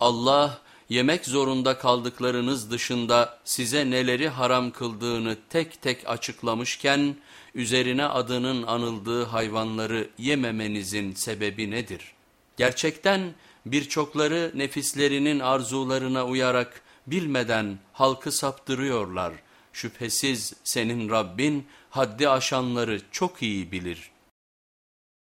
Allah yemek zorunda kaldıklarınız dışında size neleri haram kıldığını tek tek açıklamışken üzerine adının anıldığı hayvanları yememenizin sebebi nedir? Gerçekten birçokları nefislerinin arzularına uyarak bilmeden halkı saptırıyorlar. Şüphesiz senin Rabbin haddi aşanları çok iyi bilir.''